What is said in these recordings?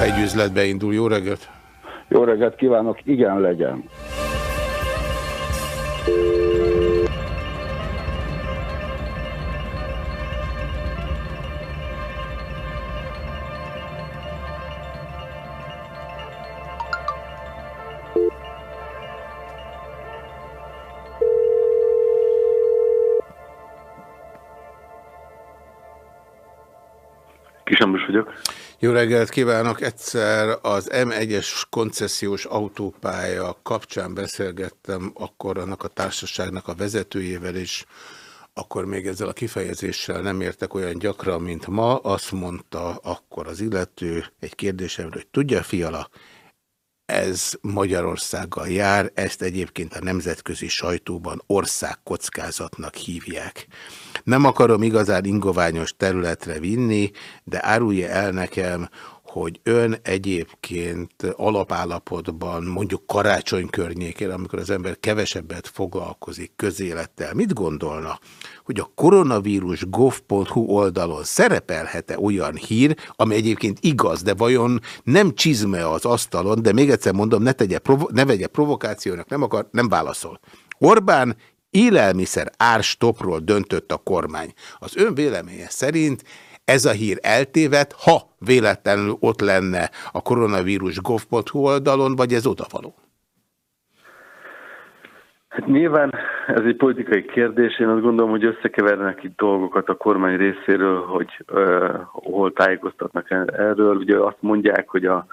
Ha egy üzletbe indul, jó reggelt! Jó reggelt kívánok, igen legyen! Kisambrus vagyok. Jó reggelt kívánok! Egyszer az M1-es koncesziós autópálya kapcsán beszélgettem akkor annak a társaságnak a vezetőjével is, akkor még ezzel a kifejezéssel nem értek olyan gyakran, mint ma. Azt mondta akkor az illető egy kérdésemre, hogy tudja, fiala, ez Magyarországgal jár, ezt egyébként a nemzetközi sajtóban országkockázatnak hívják. Nem akarom igazán ingoványos területre vinni, de árulja el nekem, hogy ön egyébként alapállapotban, mondjuk karácsony környékén, amikor az ember kevesebbet foglalkozik közélettel, mit gondolna, hogy a koronavírus gov.hu oldalon szerepelhet-e olyan hír, ami egyébként igaz, de vajon nem csizme az asztalon, de még egyszer mondom, ne, tegye ne vegye provokációnak, nem akar, nem válaszol. Orbán élelmiszer árstopról döntött a kormány. Az ön véleménye szerint ez a hír eltévedt, ha véletlenül ott lenne a koronavírus gov.hu oldalon, vagy ez odavaló? Hát nyilván ez egy politikai kérdés. Én azt gondolom, hogy összekevernek itt dolgokat a kormány részéről, hogy uh, hol tájékoztatnak erről. Ugye azt mondják, hogy a,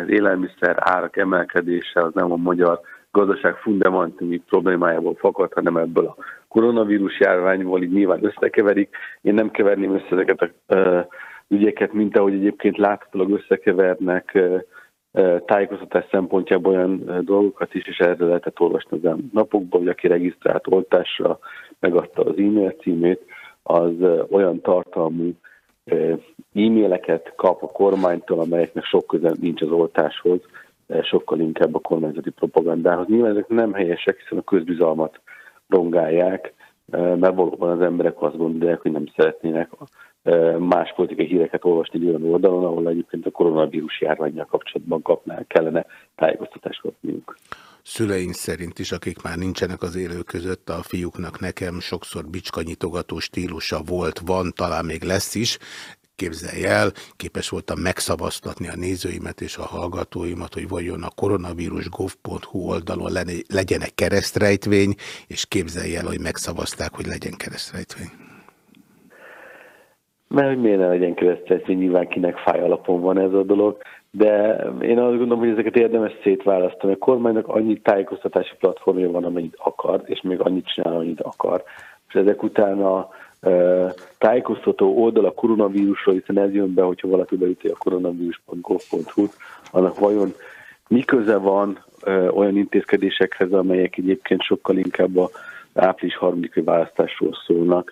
az élelmiszer árak emelkedése az nem a magyar gazdaság fundamentumi problémájából fakad, hanem ebből a koronavírus járványból így nyilván összekeverik. Én nem keverném össze ezeket a uh, ügyeket, mint ahogy egyébként láthatólag összekevernek uh, tájékoztatás szempontjából olyan dolgokat is, és erre lehetett olvasni az napokban, hogy aki regisztrált oltásra megadta az e-mail címét, az olyan tartalmú e-maileket kap a kormánytól, amelyeknek sok közel nincs az oltáshoz, sokkal inkább a kormányzati propagandához. Nyilván ezek nem helyesek, hiszen a közbizalmat rongálják, mert valóban az emberek azt gondolják, hogy nem szeretnének más politikai híreket olvasni egy olyan oldalon, ahol egyébként a koronavírus járványjal kapcsolatban kapnál, kellene tájékoztatást kapniuk. Szüleink szerint is, akik már nincsenek az élő között, a fiúknak nekem sokszor bicskanyitogató stílusa volt, van, talán még lesz is. Képzelj el, képes voltam megszavaztatni a nézőimet és a hallgatóimat, hogy vajon a koronavírus.gov.hu oldalon legyen egy keresztrejtvény, és képzelj el, hogy megszavazták, hogy legyen keresztrejtvény. Mert hogy miért ne legyen keresztetség, nyilván kinek fáj alapon van ez a dolog, de én azt gondolom, hogy ezeket érdemes szétválasztani. A kormánynak annyi tájékoztatási platformja van, amennyit akar, és még annyit csinál, amennyit akar. És ezek után a tájékoztató oldal a koronavírusról, hiszen ez jön be, hogyha valaki beüti a koronavírus.gov.hu-t, annak vajon mi köze van olyan intézkedésekhez, amelyek egyébként sokkal inkább a április harmadikai választásról szólnak.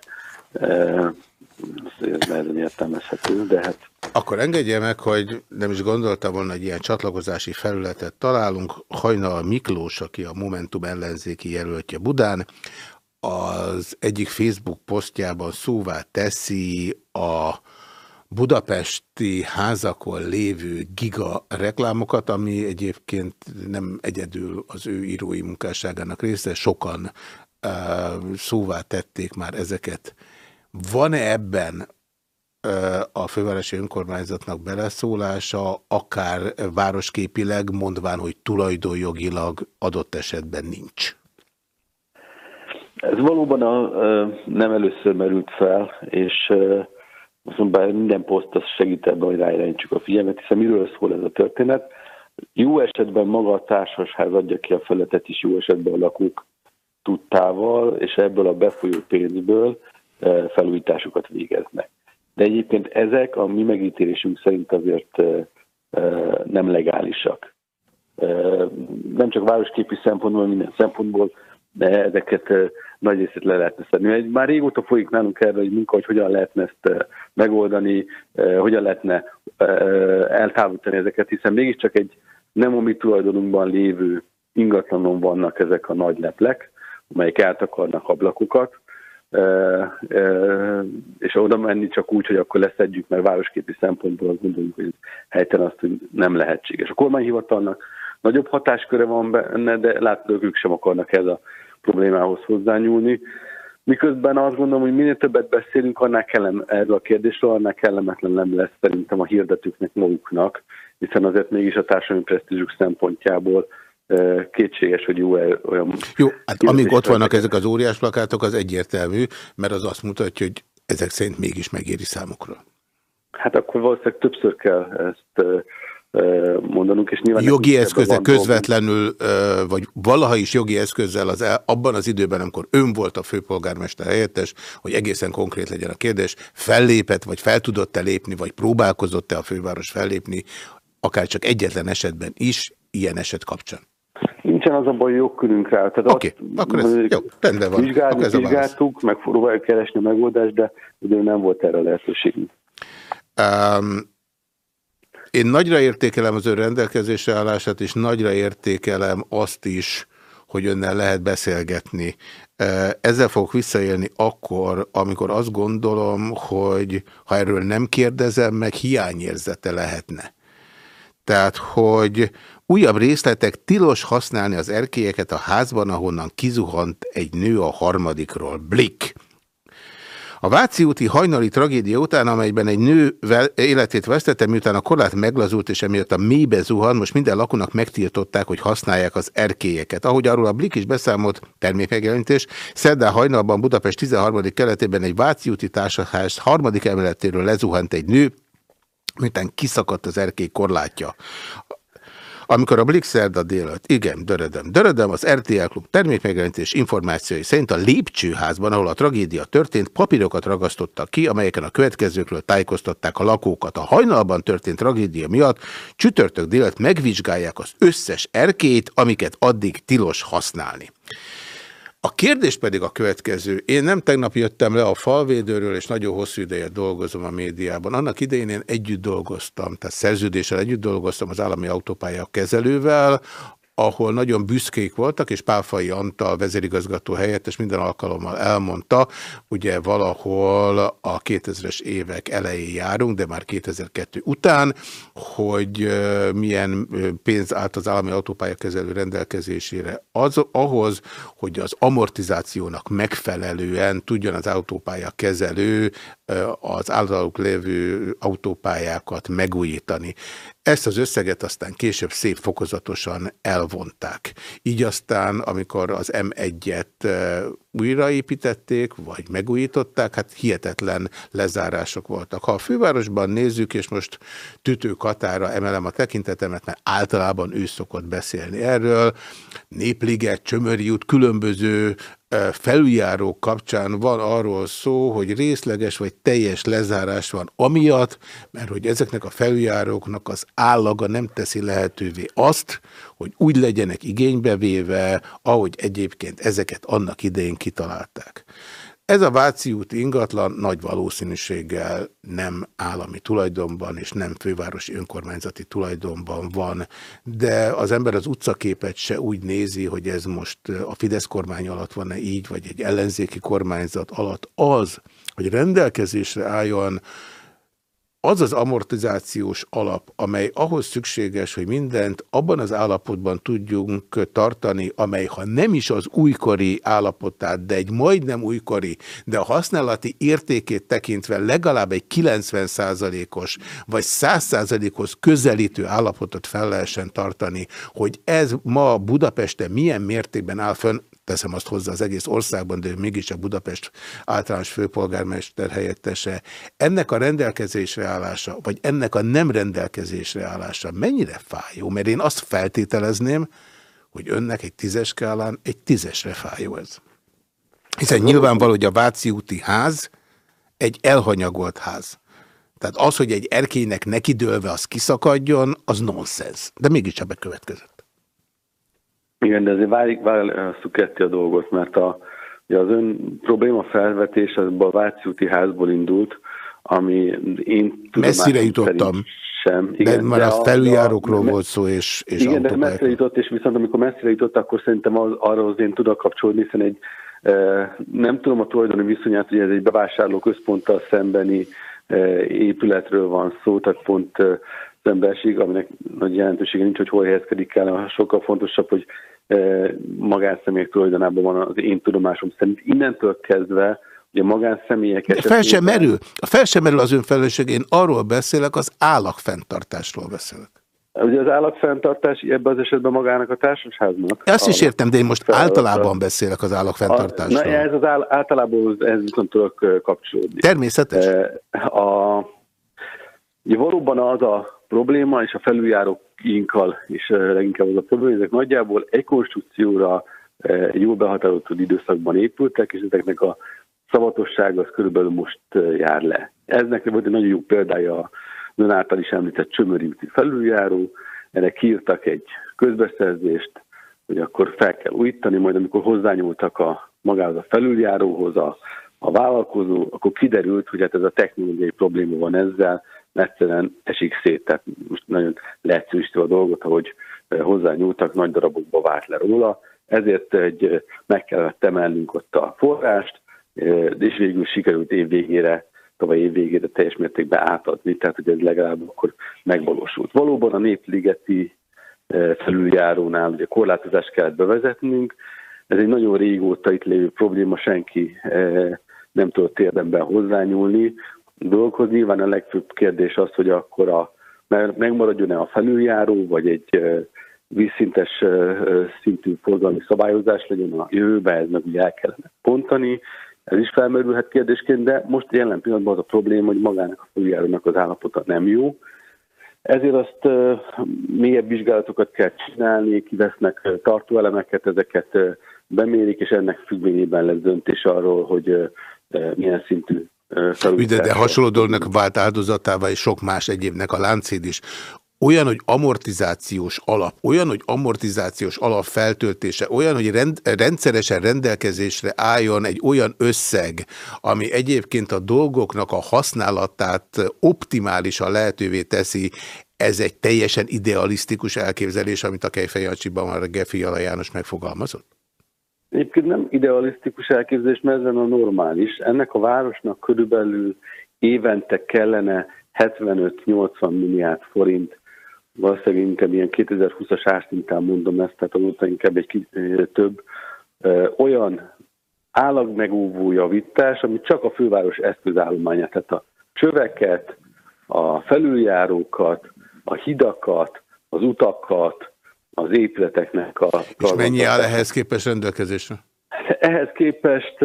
Ez nehezen értelmezhető, de hát... Akkor engedje meg, hogy nem is gondoltam volna, hogy ilyen csatlakozási felületet találunk. Hajnal Miklós, aki a Momentum ellenzéki jelöltje Budán, az egyik Facebook posztjában szóvá teszi a budapesti házakon lévő giga reklámokat, ami egyébként nem egyedül az ő írói munkásságának része, sokan uh, szóvá tették már ezeket van-e ebben a fővárosi önkormányzatnak beleszólása, akár városképileg, mondván, hogy tulajdonjogilag adott esetben nincs? Ez valóban a, nem először merült fel, és bár minden poszt az segít ebben, hogy ráirányítsuk a figyelmet, hiszen miről szól ez a történet. Jó esetben maga a társasház adja ki a feletet is, jó esetben a lakók tudtával, és ebből a befolyó pénzből felújításokat végeznek. De egyébként ezek a mi megítélésünk szerint azért nem legálisak. Nem csak városképi szempontból, minden szempontból, de ezeket nagy részét le lehetne szedni. Már régóta folyik nálunk erre egy munka, hogy hogyan lehetne ezt megoldani, hogyan lehetne eltávolítani ezeket, hiszen mégiscsak egy nem a mi tulajdonunkban lévő ingatlanon vannak ezek a nagy leplek, amelyek eltakarnak ablakokat, és oda menni csak úgy, hogy akkor leszedjük, mert városképi szempontból azt gondoljuk, hogy helytelen azt, nem lehetséges. A kormányhivatalnak nagyobb hatásköre van benne, de látod, ők sem akarnak ez a problémához hozzányúlni. Miközben azt gondolom, hogy minél többet beszélünk, annál kellem, erről a kérdésről, annál kellemetlen nem lesz szerintem a hirdetőknek maguknak, hiszen azért mégis a társadalmi presztízsük szempontjából kétséges, hogy jó -e olyan... Jó, hát amíg ott vannak ezek az óriás plakátok, az egyértelmű, mert az azt mutatja, hogy ezek szerint mégis megéri számukra. Hát akkor valószínűleg többször kell ezt mondanunk, és nyilván... Jogi eszköze közvetlenül, vagy valaha is jogi eszközzel az el, abban az időben, amikor ön volt a főpolgármester helyettes, hogy egészen konkrét legyen a kérdés, fellépett, vagy fel tudott-e lépni, vagy próbálkozott-e a főváros fellépni, akár csak egyetlen esetben is, ilyen eset kapcsán? Nincsen az a baj, jogkörünk rá. Oké, okay, akkor ez jó, rendben van. Vizsgálni, ez vizsgáltuk, meg próbáljuk keresni a megoldást, de ugye nem volt erre lehetőségünk. Um, én nagyra értékelem az ön rendelkezésre állását, és nagyra értékelem azt is, hogy önnel lehet beszélgetni. Ezzel fogok visszaélni akkor, amikor azt gondolom, hogy ha erről nem kérdezem, meg hiányérzete lehetne. Tehát, hogy újabb részletek tilos használni az erkélyeket a házban, ahonnan kizuhant egy nő a harmadikról. Blik. A Váci úti hajnali tragédia után, amelyben egy nő életét vesztette, miután a korlát meglazult és emiatt a mélybe zuhan, most minden lakónak megtiltották, hogy használják az erkélyeket. Ahogy arról a Blik is beszámolt, termékmegjelentés, szerdán hajnalban Budapest 13. keletében egy Váci úti társaház harmadik emeletéről lezuhant egy nő, miután kiszakadt az erkély korlátja. Amikor a Blix szerda délőtt, igen, dörödöm, dörödöm, az RTL Klub termékmegjelentés információi szerint a lépcsőházban, ahol a tragédia történt, papírokat ragasztottak ki, amelyeken a következőkről tájékoztatták a lakókat. A hajnalban történt tragédia miatt csütörtök délőtt megvizsgálják az összes erkét, amiket addig tilos használni. A kérdés pedig a következő. Én nem tegnap jöttem le a falvédőről, és nagyon hosszú ideje dolgozom a médiában. Annak idején én együtt dolgoztam, tehát szerződéssel együtt dolgoztam az állami autópálya kezelővel, ahol nagyon büszkék voltak, és Pálfai Antal vezérigazgató helyettes minden alkalommal elmondta, ugye valahol a 2000-es évek elején járunk, de már 2002 után, hogy milyen pénz állt az állami kezelő rendelkezésére az, ahhoz, hogy az amortizációnak megfelelően tudjon az autópálya kezelő az általuk lévő autópályákat megújítani. Ezt az összeget aztán később szép fokozatosan elvonták. Így aztán, amikor az M1-et újraépítették, vagy megújították, hát hihetetlen lezárások voltak. Ha a fővárosban nézzük, és most Tütő Katára emelem a tekintetemet, mert általában ő szokott beszélni erről, Népliget, Csömöri út, különböző felüljárók kapcsán van arról szó, hogy részleges vagy teljes lezárás van amiatt, mert hogy ezeknek a felüljáróknak az állaga nem teszi lehetővé azt, hogy úgy legyenek igénybe véve, ahogy egyébként ezeket annak idején kitalálták. Ez a Váci út ingatlan nagy valószínűséggel nem állami tulajdonban és nem fővárosi önkormányzati tulajdonban van, de az ember az utcaképet se úgy nézi, hogy ez most a Fidesz kormány alatt van-e így, vagy egy ellenzéki kormányzat alatt az, hogy rendelkezésre álljon az az amortizációs alap, amely ahhoz szükséges, hogy mindent abban az állapotban tudjunk tartani, amely ha nem is az újkori állapotát, de egy majdnem újkori, de a használati értékét tekintve legalább egy 90%-os vagy 100%-hoz közelítő állapotot fel lehessen tartani, hogy ez ma Budapesten milyen mértékben áll fönn, teszem azt hozzá az egész országban, de ő mégis a Budapest általános főpolgármester helyettese. Ennek a rendelkezésre állása, vagy ennek a nem rendelkezésre állása mennyire fájó? Mert én azt feltételezném, hogy önnek egy tízes skálán egy tízesre fájó ez. Hiszen nyilvánvaló, hogy a Váci úti ház egy elhanyagolt ház. Tehát az, hogy egy erkélynek nekidőlve az kiszakadjon, az nonsens. De mégiscsak bekövetkezett. Igen, de azért várjuk, válaszuk ketté a dolgot, mert a, ugye az ön probléma felvetés az a Váci úti házból indult, ami én Messzire jutottam. sem. Igen, de már de a felüljárókról volt szó, és, és Igen, de messzire jutott, és viszont amikor messzire jutott, akkor szerintem az, arra az én tudok kapcsolódni, hiszen egy, e, nem tudom a tulajdoni viszonyát, hogy ez egy bevásárló központtal szembeni e, épületről van szó, tehát pont az emberség, aminek nagy jelentősége nincs, hogy hol helyezkedik el, sokkal fontosabb, hogy magánszemélyek tulajdonában van az én tudomásom szerint. Innentől kezdve Ugye magánszemélyek esetében... Fel sem merül. A fel sem merül az önfelelősség. Én arról beszélek, az állagfenntartásról beszélek. Ugye az állagfenntartás ebben az esetben magának a társasháznak. Ezt is értem, de én most általában beszélek az állagfenntartásról. Na, ez az áll, általában ez viszont tudok kapcsolódni. Természetes. A, ugye valóban az a probléma, és a felüljáróinkkal is leginkább az a probléma, ezek nagyjából egy konstrukcióra jól behatározott időszakban épültek, és ezeknek a szavatosság az körülbelül most jár le. Ez nekem volt egy nagyon jó példája a ön által is említett Csömöri úti felüljáró, ennek kiírtak egy közbeszerzést, hogy akkor fel kell újítani, majd amikor hozzányúltak a magához a felüljáróhoz a, a vállalkozó, akkor kiderült, hogy hát ez a technológiai probléma van ezzel, egyszerűen esik szét, tehát most nagyon leegyszerűsítve a dolgot, ahogy hozzányúltak, nagy darabokba vált le róla, ezért egy, meg kellett emelnünk ott a forrást, és végül sikerült évvégére, tavaly évvégére teljes mértékben átadni, tehát hogy ez legalább akkor megvalósult. Valóban a Népligeti felüljárónál ugye korlátozást kellett bevezetnünk, ez egy nagyon régóta itt lévő probléma, senki nem tudott érdemben hozzányúlni. Dolgokhoz nyilván a legfőbb kérdés az, hogy akkor a, megmaradjon-e a felüljáró, vagy egy vízszintes szintű forgalmi szabályozás legyen a jövőben, ez meg ugye el kellene pontani, ez is felmerülhet kérdésként, de most jelen pillanatban az a probléma, hogy magának a följárónak az állapota nem jó. Ezért azt mélyebb vizsgálatokat kell csinálni, kivesznek tartóelemeket, ezeket bemérik, és ennek függvényében lesz döntés arról, hogy milyen szintű Üde, de hasonló dolognak vált áldozatává, és sok más egyébnek a láncéd is. Olyan, hogy amortizációs alap, olyan, hogy amortizációs alap feltöltése, olyan, hogy rend, rendszeresen rendelkezésre álljon egy olyan összeg, ami egyébként a dolgoknak a használatát optimálisan lehetővé teszi, ez egy teljesen idealisztikus elképzelés, amit a Kejfejancsiban már a Gefi János megfogalmazott? Egyébként nem idealisztikus elképzelés, mert ez a normális. Ennek a városnak körülbelül évente kellene 75-80 milliárd forint valószínűleg inkább ilyen 2020-as árszintán mondom ezt, tehát azóta inkább egy több olyan állagmegóvó javítás, ami csak a főváros eszközállományát, tehát a csöveket, a felüljárókat, a hidakat, az utakat, az épületeknek a... És mennyi áll ehhez képest rendelkezésre? Ehhez képest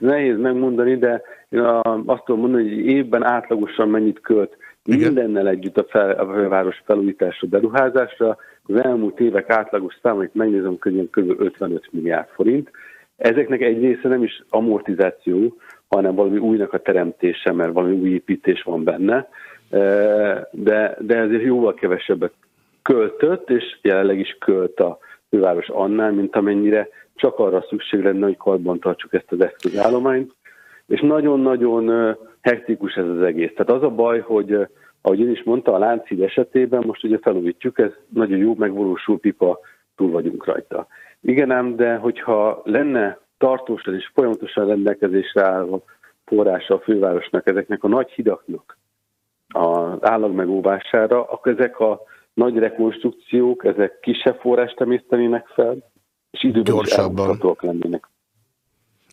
nehéz megmondani, de én azt tudom mondani, hogy évben átlagosan mennyit költ igen. Mindennel együtt a, fel, a város felújításra, beruházásra. Az elmúlt évek átlagos számait megnézem, könnyen kb. 55 milliárd forint. Ezeknek egy része nem is amortizáció, hanem valami újnak a teremtése, mert valami új építés van benne, de, de ezért jóval kevesebbet költött, és jelenleg is költ a főváros annál, mint amennyire csak arra szükség lenne, hogy karban tartsuk ezt az eszközállományt. És nagyon-nagyon hektikus ez az egész. Tehát az a baj, hogy ahogy én is mondta, a láncid esetében most ugye felújítjuk, ez nagyon jó, megvalósul pipa, túl vagyunk rajta. Igen ám, de hogyha lenne tartósan és folyamatosan rendelkezésre állva forrása a fővárosnak, ezeknek a nagy hidaknak az állag megóvására, akkor ezek a nagy rekonstrukciók, ezek kisebb forrást emésztenének fel, és időben Gyorsabban. is lennének.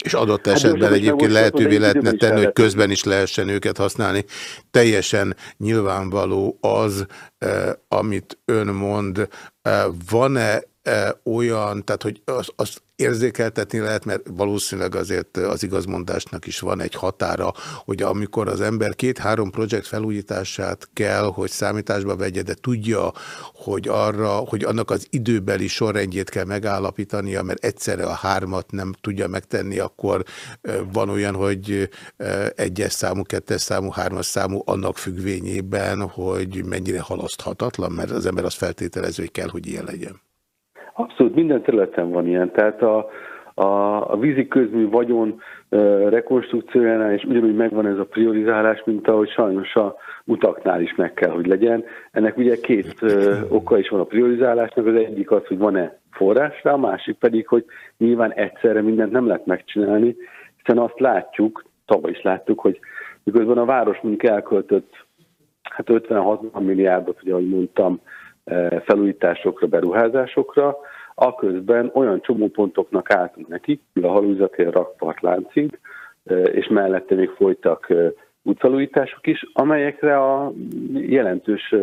És adott hát esetben hát egyébként lehetővé lehetne tenni, hogy közben is lehessen őket használni. Teljesen nyilvánvaló az, eh, amit ön mond. Eh, Van-e eh, olyan, tehát hogy az, az érzékeltetni lehet, mert valószínűleg azért az igazmondásnak is van egy határa, hogy amikor az ember két-három projekt felújítását kell, hogy számításba vegye, de tudja, hogy arra, hogy annak az időbeli sorrendjét kell megállapítania, mert egyszerre a hármat nem tudja megtenni, akkor van olyan, hogy egyes számú, kettes számú, hármas számú annak függvényében, hogy mennyire halaszthatatlan, mert az ember azt feltételező, hogy kell, hogy ilyen legyen. Abszolút minden területen van ilyen. Tehát a, a, a vízi közmű vagyon rekonstrukciójánál is ugyanúgy megvan ez a priorizálás, mint ahogy sajnos a utaknál is meg kell, hogy legyen. Ennek ugye két oka is van a priorizálásnak, az egyik az, hogy van-e forrásra, a másik pedig, hogy nyilván egyszerre mindent nem lehet megcsinálni, hiszen azt látjuk, tavaly is láttuk, hogy miközben a város mondjuk elköltött hát 50-60 milliárdot, ugye ahogy mondtam, felújításokra, beruházásokra, aközben olyan csomópontoknak álltunk neki, a halúzatér rakpart láncig, és mellette még folytak útfelújítások is, amelyekre a jelentős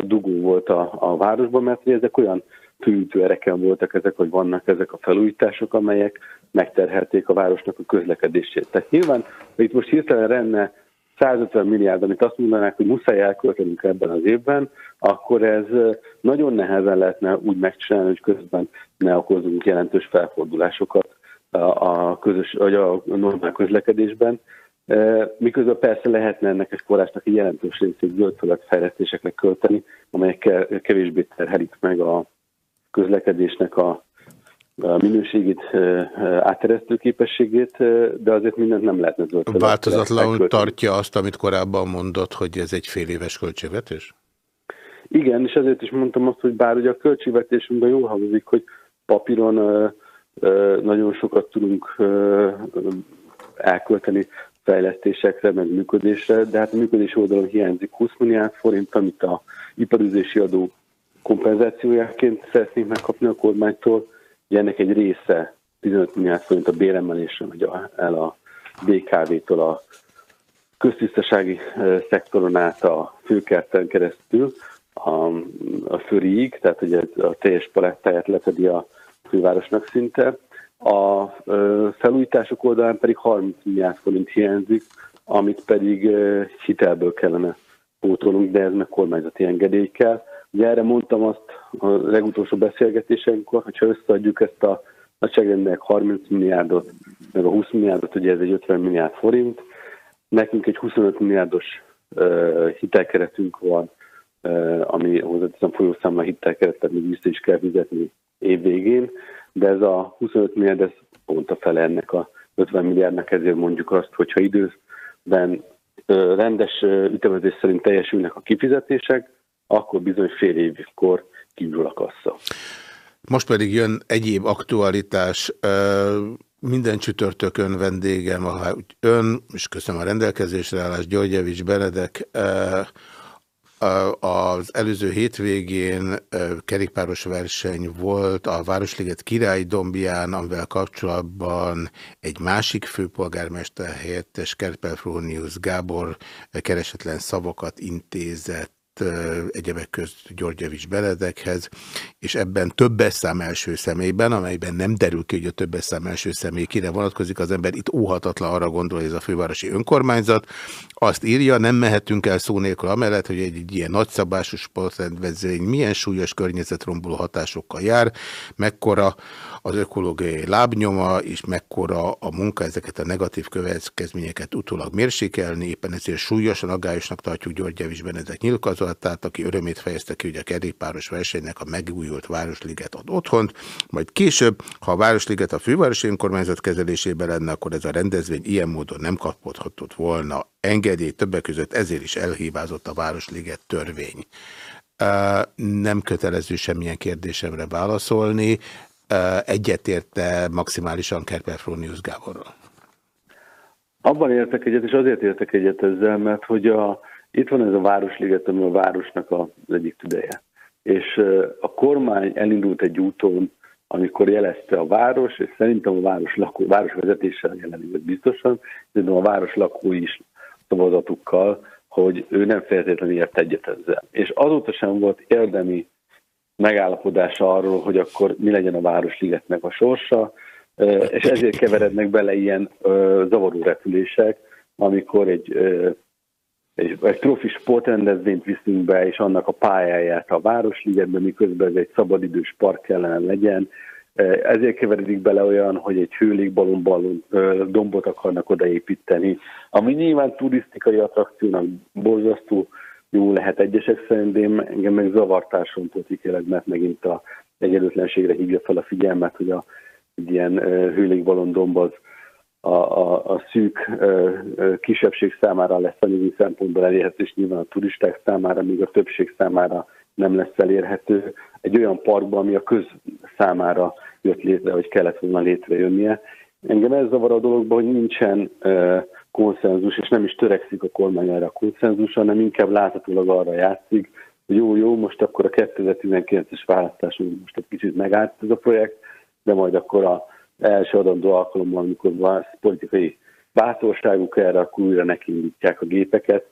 dugó volt a, a városban, mert ezek olyan fűtőereken voltak ezek, hogy vannak ezek a felújítások, amelyek megterhelték a városnak a közlekedését. Tehát nyilván, ha itt most hirtelen renne 150 milliárd, amit azt mondanák, hogy muszáj elköltenünk ebben az évben, akkor ez nagyon nehezen lehetne úgy megcsinálni, hogy közben ne okozunk jelentős felfordulásokat a, közös, vagy a normál közlekedésben. Miközben persze lehetne ennek egy forrásnak egy jelentős részét zöldföldek fejlesztésekre költeni, amelyek kevésbé terhelik meg a közlekedésnek a minőségét, átteresztő képességét, de azért mindent nem lehetne zöld. Változatlanul tartja azt, amit korábban mondott, hogy ez egy fél éves költségvetés? Igen, és ezért is mondtam azt, hogy bár ugye a költségvetésünkben jól hangzik, hogy papíron nagyon sokat tudunk elkölteni fejlesztésekre, meg működésre, de hát a működés oldalon hiányzik 20 milliárd forint, amit a iparüzési adó kompenzációjáként szeretnénk megkapni a kormánytól, ennek egy része 15 milliárd forint a béremelésre megy el a BKV-tól a köztisztasági szektoron át a főkerten keresztül a, a förig, tehát ugye a teljes palettáját lefedi a fővárosnak szinte. A felújítások oldalán pedig 30 milliárd forint hiányzik, amit pedig hitelből kellene pótolnunk, de ez meg kormányzati engedély kell. Ugye erre mondtam azt a legutolsó beszélgetésenkor, hogyha összeadjuk ezt a nagyságrendnek 30 milliárdot, meg a 20 milliárdot, ugye ez egy 50 milliárd forint, nekünk egy 25 milliárdos uh, hitelkeretünk van, uh, ami hozzáteszem folyószámla hitelkeretet még vissza is kell fizetni év végén, de ez a 25 milliárd, ez pont a fele ennek a 50 milliárdnak, ezért mondjuk azt, hogyha időben rendes ütemezés szerint teljesülnek a kifizetések, akkor bizony fél évkor kívül a kassa. Most pedig jön egyéb aktualitás. Minden csütörtökön vendégem, ön, és köszönöm a rendelkezésre állás, Györgyevics Benedek, az előző hétvégén kerékpáros verseny volt a Városliget Király Dombján, amivel kapcsolatban egy másik főpolgármester helyettes Kerpelfrónius Gábor keresetlen szavakat intézett egyebek közt Györgyevics Beledekhez, és ebben többes szám első személyben, amelyben nem derül ki, hogy a többes szám első személy kire vonatkozik, az ember itt óhatatlan arra gondol, hogy ez a fővárosi önkormányzat. Azt írja, nem mehetünk el szó nélkül amellett, hogy egy, egy ilyen nagyszabású sportrendezvény milyen súlyos környezetromboló hatásokkal jár, mekkora az ökológiai lábnyoma, és mekkora a munka ezeket a negatív következményeket utólag mérsékelni, éppen ezért súlyosan aggályosnak tartjuk György Javis Benedek nyilkazatát, aki örömét fejezte ki, hogy a kerékpáros versenynek a megújult Városliget ad otthont, majd később, ha a Városliget a fővárosi önkormányzat kezelésében lenne, akkor ez a rendezvény ilyen módon nem kapodhatott volna engedély, többek között ezért is elhívázott a Városliget törvény. Nem kötelező semmilyen kérdésemre válaszolni, egyetérte maximálisan Kerperfrónius Gáborral? Abban értek egyet, és azért értek egyet ezzel, mert hogy a, itt van ez a Városliget, ami a városnak az egyik tüdeje. És a kormány elindult egy úton, amikor jelezte a város, és szerintem a város, lakó, város vezetéssel jelenik biztosan, de a város lakói is szavazatukkal, hogy ő nem feltétlenül ért egyet ezzel. És azóta sem volt érdemi megállapodása arról, hogy akkor mi legyen a Városligetnek a sorsa, és ezért keverednek bele ilyen zavaró repülések, amikor egy, egy, egy trofi sportrendezvényt viszünk be, és annak a pályáját a Városligetben, miközben ez egy szabadidős park kellene legyen, ezért keveredik bele olyan, hogy egy hőlékbalon balon, dombot akarnak odaépíteni, ami nyilván turisztikai attrakciónak borzasztó jó lehet egyesek szerint, én, engem meg zavartáson ítélet, mert megint a egyenlőtlenségre hívja fel a figyelmet, hogy a egy ilyen hőlégbalon az a, a, a szűk ö, ö, kisebbség számára lesz anyagi szempontból elérhető, és nyilván a turisták számára, míg a többség számára nem lesz elérhető. Egy olyan parkban, ami a köz számára jött létre, hogy kellett volna létrejönnie. Engem ez zavar a dologban, hogy nincsen ö, konszenzus, és nem is törekszik a kormány erre a konszenzus, hanem inkább láthatólag arra játszik, hogy jó, jó, most akkor a 2019-es választáson most egy kicsit megállt ez a projekt, de majd akkor a első adandó alkalommal, amikor van politikai bátorságuk erre, akkor újra nekiindítják a gépeket,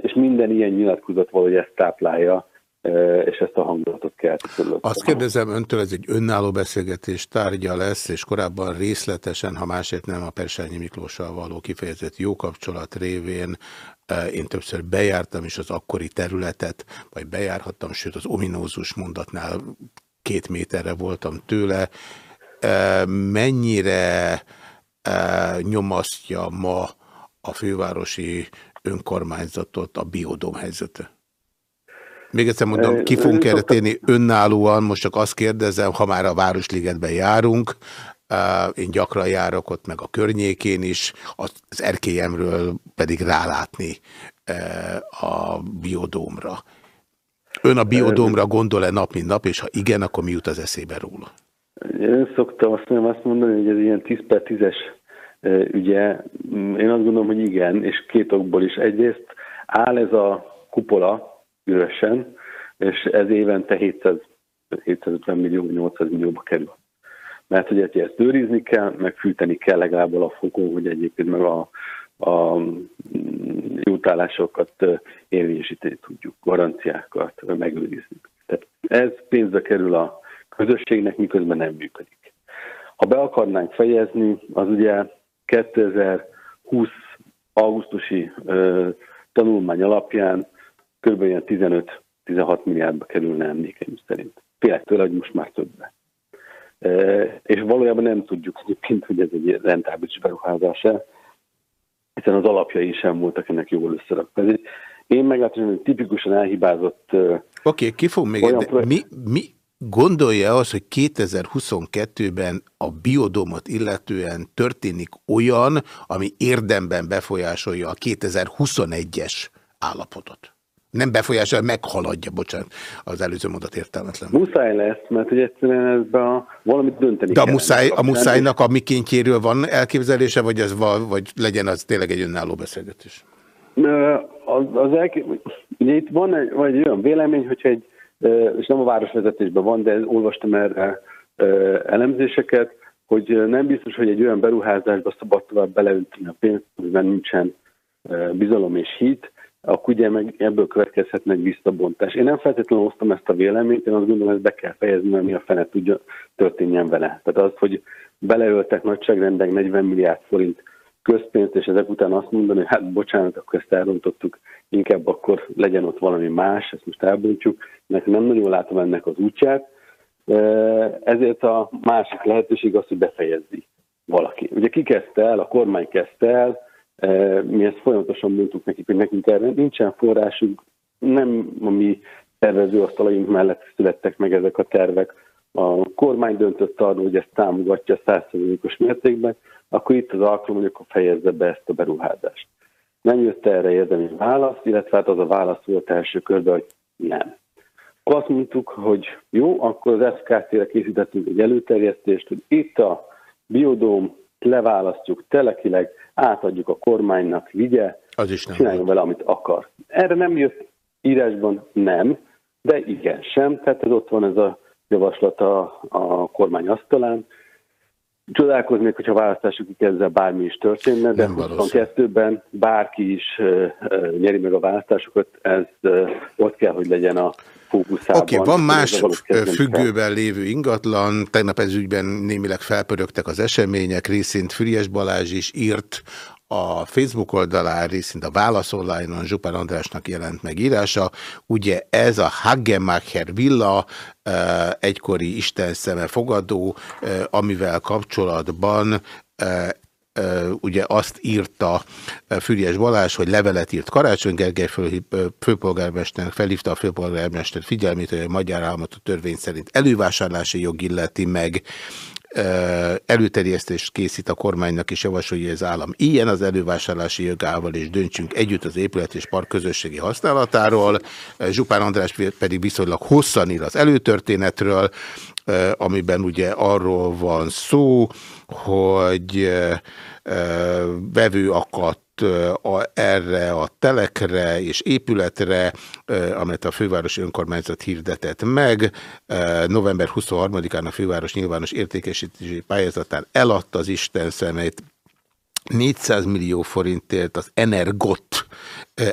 és minden ilyen nyilatkozat valahogy ezt táplálja, és ezt a hangulatot kell. Azt kérdezem öntől, ez egy önálló beszélgetés tárgya lesz, és korábban részletesen, ha másért nem a Persányi Miklóssal való kifejezett jó kapcsolat révén, én többször bejártam is az akkori területet, vagy bejárhattam, sőt az ominózus mondatnál két méterre voltam tőle, mennyire nyomasztja ma a fővárosi önkormányzatot a biodom helyzete? Még egyszer mondom, ki fogunk erre térni önállóan, most csak azt kérdezem, ha már a Városligetben járunk, én gyakran járok ott, meg a környékén is, az erkélyemről pedig rálátni a biodómra. Ön a biodómra gondol-e nap, mint nap, és ha igen, akkor mi jut az eszébe róla? Én szoktam azt, mondom, azt mondani, hogy ez ilyen 10 per 10-es ügye. Én azt gondolom, hogy igen, és két okból is. Egyrészt áll ez a kupola üresen, és ez évente 700, 750 millió, 800 millióba kerül. Mert hogy ezt őrizni kell, meg fűteni kell legalább a fokon, hogy egyébként meg a, a jutálásokat érvényesíteni tudjuk, garanciákat megőrizni. Tehát ez pénzbe kerül a közösségnek, miközben nem működik. Ha be akarnánk fejezni, az ugye 2020 augusztusi ö, tanulmány alapján kb. 15-16 milliárdba kerülne emlékeim szerint. Félek tőle, hogy most már többe. És valójában nem tudjuk egyébként, hogy ez egy rentábilis beruházás-e, hiszen az alapjai sem voltak ennek jól összerakva. Ez egy, én meglátom, hogy tipikusan elhibázott... Oké, okay, ki fog még... Olyan mi, mi, Gondolja az, hogy 2022-ben a biodomot illetően történik olyan, ami érdemben befolyásolja a 2021-es állapotot? Nem befolyásolja, meghaladja, bocsánat, az előző mondat értelmetlen. Muszáj lesz, mert hogy egyszerűen a, valamit dönteni De a, muszáj, a muszájnak a mikéntjéről van elképzelése, vagy, ez, vagy legyen az tényleg egy önálló beszélgetés? Az, az elké... Ugye itt van egy, vagy olyan vélemény, hogyha egy és nem a városvezetésben van, de olvastam erre elemzéseket, hogy nem biztos, hogy egy olyan beruházásba szabad tovább beleönteni a pénzt, amiben nincsen bizalom és hit, akkor ugye meg ebből következhetne egy visszabontás. Én nem feltétlenül osztom ezt a véleményt, én azt gondolom, hogy ezt be kell fejezni, mert mi a fene tudja történjen vele. Tehát az, hogy beleöltek nagyságrendek 40 milliárd forint közpénzt, és ezek után azt mondani, hogy hát bocsánat, akkor ezt elrontottuk, inkább akkor legyen ott valami más, ezt most elbontjuk. Nekem nem nagyon látom ennek az útját, ezért a másik lehetőség az, hogy befejezzi valaki. Ugye ki kezdte el, a kormány kezdte el, mi ezt folyamatosan mondtuk nekik, hogy nekünk erre nincsen forrásunk, nem a mi tervezőasztalaink mellett születtek meg ezek a tervek. A kormány döntött arról, hogy ezt támogatja 100%-os mértékben, akkor itt az alkalom, hogy akkor fejezze be ezt a beruházást. Nem jött erre érdemi válasz, illetve hát az a válasz volt első körben, hogy nem. Akkor azt mondtuk, hogy jó, akkor az FKT-re készítettünk egy előterjesztést, hogy itt a biodóm leválasztjuk telekileg, átadjuk a kormánynak, vigye, az is nem csináljon vele, amit akar. Erre nem jött írásban, nem, de igen sem, tehát ez ott van ez a javaslat a, a kormány asztalán, Csodálkoznék, hogyha választásokig ezzel bármi is történne, de 22-ben bárki is uh, nyeri meg a választásokat, ez uh, ott kell, hogy legyen a fókuszában. Oké, okay, van más függőben lévő ingatlan, tegnap ez ügyben némileg felpörögtek az események, részint Füriás Balázs is írt a Facebook oldalán részint a Válasz online Zsupán Andrásnak jelent meg írása. Ugye ez a Hagemacher villa, egykori Isten szeme fogadó, amivel kapcsolatban ugye azt írta Füriás Balázs, hogy levelet írt Karácsony Gergely főpolgármesternek, felhívta a főpolgármester figyelmét, hogy a magyar államot a törvény szerint elővásárlási jog illeti meg, előterjesztést készít a kormánynak és javasolja az állam. Ilyen az elővásárlási jogával és döntsünk együtt az épület és park közösségi használatáról. Zsupán András pedig viszonylag hosszan ír az előtörténetről, amiben ugye arról van szó, hogy vevő akadt a, erre a telekre és épületre, amelyet a fővárosi önkormányzat hirdetett meg. November 23-án a főváros nyilvános értékesítési pályázatán eladta az Isten szemét 400 millió forintért az Energot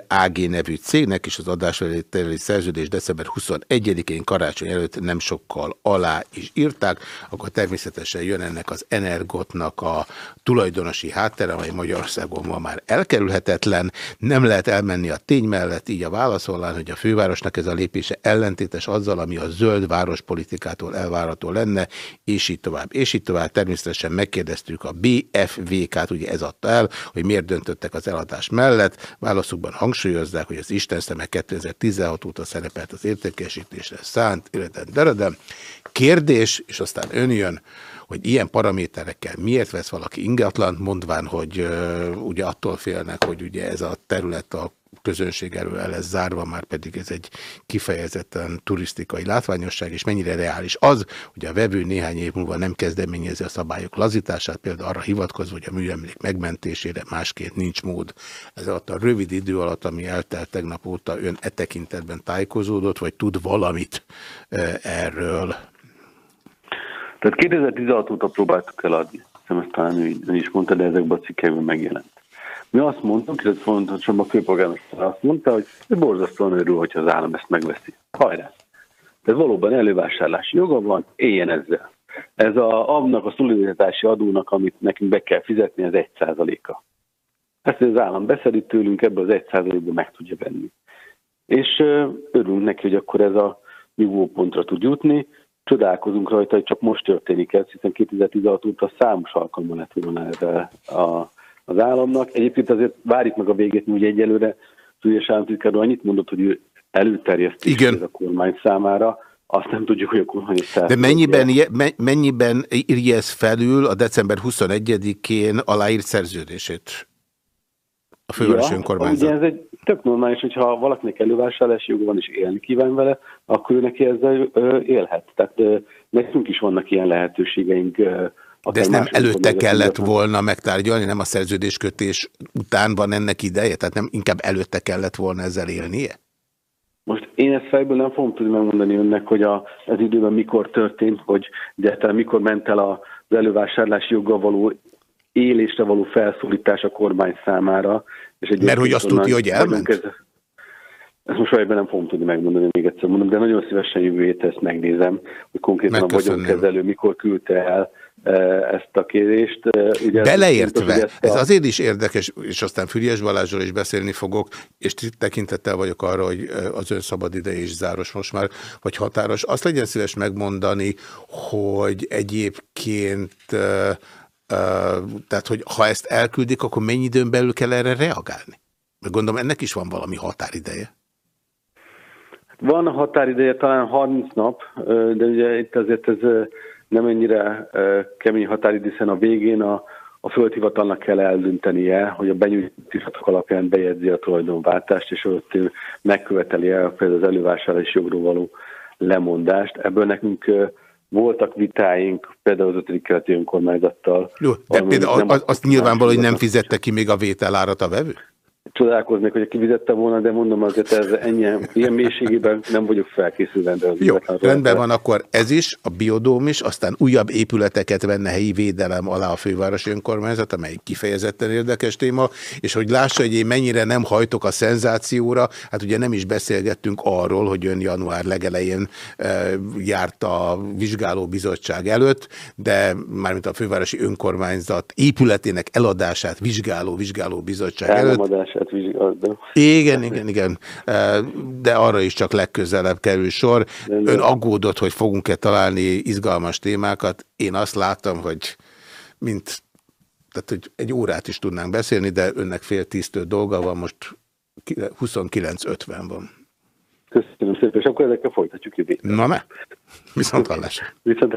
AG nevű cégnek, és az adásvelételi szerződés december 21-én karácsony előtt nem sokkal alá is írták, akkor természetesen jön ennek az Energotnak a tulajdonosi háttere, amely Magyarországon ma már elkerülhetetlen, nem lehet elmenni a tény mellett, így a válaszolán, hogy a fővárosnak ez a lépése ellentétes azzal, ami a zöld várospolitikától elvárható lenne, és így tovább. És így tovább. Természetesen megkérdeztük a BFVK-t, ugye ez adta el, hogy miért döntöttek az eladás mellett, válaszukban sokan hangsúlyozzák, hogy az Isten szeme 2016 óta szerepelt az értékesítésre szánt, illetve deredem. Kérdés, és aztán ön jön, hogy ilyen paraméterekkel miért vesz valaki ingatlant, mondván, hogy uh, ugye attól félnek, hogy ugye ez a terület a közönség elől el lesz zárva, már pedig ez egy kifejezetten turisztikai látványosság, és mennyire reális az, hogy a vevő néhány év múlva nem kezdeményezi a szabályok lazítását, például arra hivatkozva, hogy a műemlék megmentésére másként nincs mód. Ez alatt a rövid idő alatt, ami eltelt tegnap óta, ön e tekintetben tájékozódott, vagy tud valamit e, erről? Tehát 2016 óta próbáltuk eladni. Hiszem, ezt talán ön is mondta, de ezekben a cikkekben megjelent. Mi azt mondtuk, hogy fontosabb a főpolgármester azt mondta, hogy borzasztóan örül, hogyha az állam ezt megveszi. Hajrá! Ez valóban elővásárlási joga van, éljen ezzel. Ez a, annak a szolidaritási adónak, amit nekünk be kell fizetni, az egy százaléka. Ezt az állam beszedi tőlünk, ebből az egy százalékból meg tudja venni. És örülünk neki, hogy akkor ez a nyugvópontra tud jutni. Csodálkozunk rajta, hogy csak most történik ez, hiszen 2016 óta számos alkalommal lett volna erre a az államnak. Egyébként azért várjuk meg a végét, hogy egyelőre Szúlyos államtitkár annyit mondott, hogy ő előterjesztés Igen. a kormány számára, azt nem tudjuk, hogy a kormány De mennyiben, mennyiben írja ez felül a december 21-én aláírt szerződését? A fővárosi ja, önkormányzat. Ugye ez egy tök normális, hogyha valakinek elővásárlási joga van és élni kíván vele, akkor ő neki ezzel élhet. Tehát nekünk is vannak ilyen lehetőségeink de ezt nem előtte kellett volna megtárgyalni, nem a szerződéskötés után van ennek ideje? Tehát nem inkább előtte kellett volna ezzel élnie? Most én ezt fejből nem fogom tudni megmondani önnek, hogy a, az időben mikor történt, hogy egyáltalán mikor ment el az elővásárlási joggal való élésre való felszólítás a kormány számára. És egy Mert hogy azt tudja, hogy elment? Ez, ezt most fejben nem fogom tudni megmondani, még egyszer mondom, de nagyon szívesen jövő héten ezt megnézem, hogy konkrétan a vagyonkezelő mikor küldte el ezt a kérést. Ugye Beleértve, ez, a... ez azért is érdekes, és aztán Füriás Balázsról is beszélni fogok, és tekintettel vagyok arra, hogy az ön szabad ideje is záros most már, vagy határos. Azt legyen szíves megmondani, hogy egyébként tehát, hogy ha ezt elküldik, akkor mennyi időn belül kell erre reagálni? Meg gondolom, ennek is van valami határideje. Van határideje, talán 30 nap, de ugye itt azért ez nem ennyire kemény határidő, hiszen a végén a, a földhivatalnak kell eldöntenie, hogy a benyújtott alapján bejegyzi a tulajdonváltást, és ott megköveteli el például az elővásárlási jogról való lemondást. Ebből nekünk voltak vitáink, például az ötödik keleti önkormányzattal. Jó, de például az, azt nyilvánvaló, hogy nem fizette ki még a vételárat a vevő? Csodálkoznék, hogy kivizette volna, de mondom azért ez ennyi, ilyen mélységében nem vagyok felkészülve. De Jó, rendben van, akkor ez is, a biodóm is, aztán újabb épületeket venne helyi védelem alá a fővárosi önkormányzat, amely kifejezetten érdekes téma, és hogy lássa, hogy én mennyire nem hajtok a szenzációra, hát ugye nem is beszélgettünk arról, hogy ön január legelején e, járt a vizsgálóbizottság előtt, de mármint a fővárosi önkormányzat épületének eladását vizsgáló vizsgálóbizottság előtt eset vizsgálatban. Igen, igen, igen. De arra is csak legközelebb kerül sor. Ön aggódott, hogy fogunk-e találni izgalmas témákat. Én azt láttam, hogy mint tehát, hogy egy órát is tudnánk beszélni, de önnek fél tíztől dolga van, most 29.50 van. Köszönöm szépen, és akkor ezekkel folytatjuk jövő. Na ne, viszont hallás. Viszont